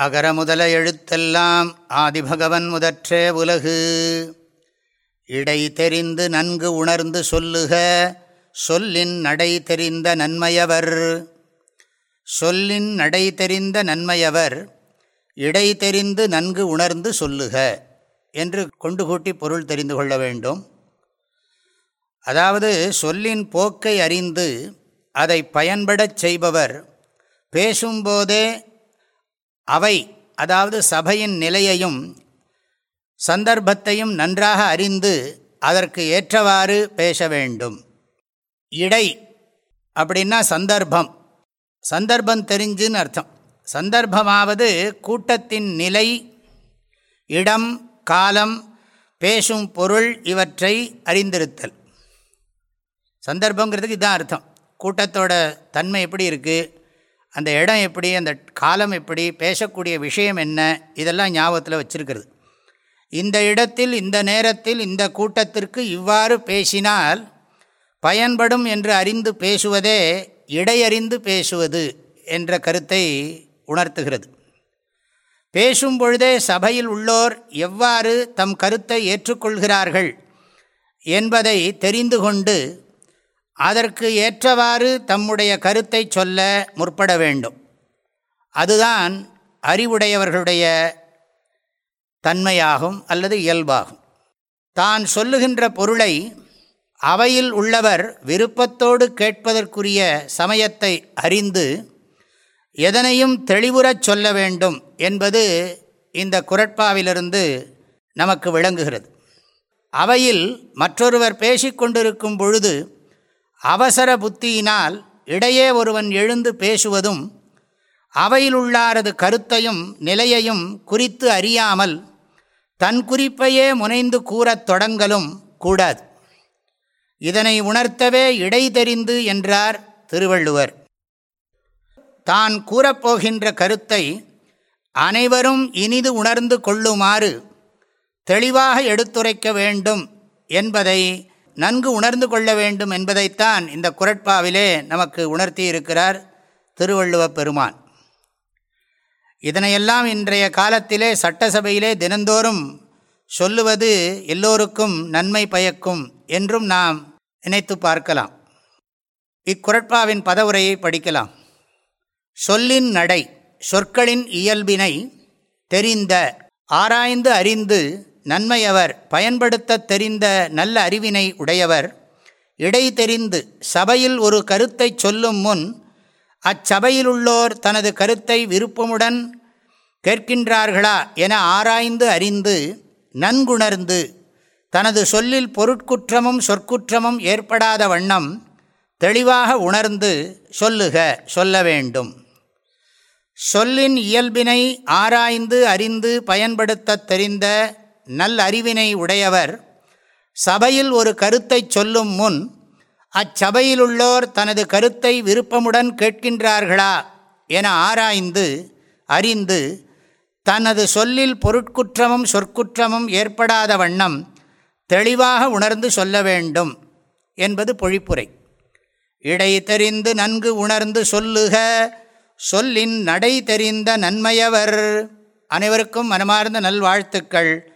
அகர முதல எழுத்தெல்லாம் ஆதிபகவன் முதற்றே உலகு. இடை தெரிந்து நன்கு உணர்ந்து சொல்லுக சொல்லின் நடை தெரிந்த நன்மையவர். சொல்லின் நடை தெரிந்த நன்மையவர் இடை தெரிந்து நன்கு உணர்ந்து சொல்லுக என்று கொண்டு கூட்டி பொருள் தெரிந்து கொள்ள வேண்டும். அதாவது சொல்லின் போக்கை அறிந்து அதை பயன்படச் செய்பவர் பேசும்போதே அவை அதாவது சபையின் நிலையையும் சந்தர்ப்பத்தையும் நன்றாக அறிந்து அதற்கு ஏற்றவாறு பேச வேண்டும். இடை அப்படின்னா சந்தர்ப்பம். சந்தர்ப்பம் தெரிஞ்சுன்னு அர்த்தம். சந்தர்ப்பமாவது கூட்டத்தின் நிலை இடம் காலம் பேசும் பொருள் இவற்றை அறிந்திருத்தல். சந்தர்ப்பங்கிறதுக்கு இதுதான் அர்த்தம். கூட்டத்தோட தன்மை எப்படி இருக்குது அந்த இடம் எப்படி அந்த காலம் எப்படி பேசக்கூடிய விஷயம் என்ன இதெல்லாம் ஞாபகத்தில் வச்சுருக்கிறது. இந்த இடத்தில் இந்த நேரத்தில் இந்த கூட்டத்திற்கு இவ்வாறு பேசினால் பயன்படும் என்று அறிந்து பேசுவதே இடையறிந்து பேசுவது என்ற கருத்தை உணர்த்துகிறது. பேசும் பொழுதே சபையில் உள்ளோர் எவ்வாறு தம் கருத்தை ஏற்றுக்கொள்கிறார்கள் என்பதை தெரிந்து கொண்டு அதற்கு ஏற்றவாறு தம்முடைய கருத்தை சொல்ல முற்பட வேண்டும். அதுதான் அறிவுடையவர்களுடைய தன்மையாகும் அல்லது இயல்பாகும். தான் சொல்லுகின்ற பொருளை அவையில் உள்ளவர் விருப்பத்தோடு கேட்பதற்குரிய சமயத்தை அறிந்து எதனையும் தெளிவுறச் சொல்ல வேண்டும் என்பது இந்த குரட்பாவிலிருந்து நமக்கு விளங்குகிறது. அவையில் மற்றொருவர் பேசிக்கொண்டிருக்கும் பொழுது அவசர புத்தியினால் இடையே ஒருவன் எழுந்து பேசுவதும் அவையிலுள்ளாரது கருத்தையும் நிலையையும் குறித்து அறியாமல் தன் குறிப்பையே முனைந்து கூறத் தொடங்கலும் கூடாது. இதனை உணர்த்தவே இடை தெரிந்து என்றார் திருவள்ளுவர். தான் கூறப்போகின்ற கருத்தை அனைவரும் இனிது உணர்ந்து கொள்ளுமாறு தெளிவாக எடுத்துரைக்க வேண்டும் என்பதை நன்கு உணர்ந்து கொள்ள வேண்டும் என்பதைத்தான் இந்த குரட்பாவிலே நமக்கு உணர்த்தி இருக்கிறார் திருவள்ளுவ பெருமான். இதனையெல்லாம் இன்றைய காலத்திலே சட்டசபையிலே தினந்தோறும் சொல்லுவது எல்லோருக்கும் நன்மை பயக்கும் என்றும் நாம் நினைத்து பார்க்கலாம். இக்குரட்பாவின் பதவுரையை படிக்கலாம். சொல்லின் நடை சொற்களின் இயல்பினை தெரிந்த ஆராய்ந்து அறிந்து நன்மையவர் பயன்படுத்த தெரிந்த நல்ல அறிவினை உடையவர். இடை தெரிந்து சபையில் ஒரு கருத்தை சொல்லும் முன் அச்சபையிலுள்ளோர் தனது கருத்தை விருப்பமுடன் கேட்கின்றார்களா என ஆராய்ந்து அறிந்து நன்குணர்ந்து தனது சொல்லில் பொருட்குற்றமும் சொற்குற்றமும் ஏற்படாத வண்ணம் தெளிவாக உணர்ந்து சொல்லுக சொல்ல வேண்டும். சொல்லின் இயல்பினை ஆராய்ந்து அறிந்து பயன்படுத்த தெரிந்த நல் அறிவினை உடையவர். சபையில் ஒரு கருத்தை சொல்லும் முன் அச்சபையிலுள்ளோர் தனது கருத்தை விருப்பமுடன் கேட்கின்றார்களா என ஆராய்ந்து அறிந்து தனது சொல்லில் பொருட்குற்றமும் சொற்குற்றமும் ஏற்படாத வண்ணம் தெளிவாக உணர்ந்து சொல்ல வேண்டும் என்பது பொழிப்புரை. இடை தெரிந்து நன்கு உணர்ந்து சொல்லுக சொல்லின் நடை தெரிந்த நன்மையவர். அனைவருக்கும் மனமார்ந்த நல்வாழ்த்துக்கள்.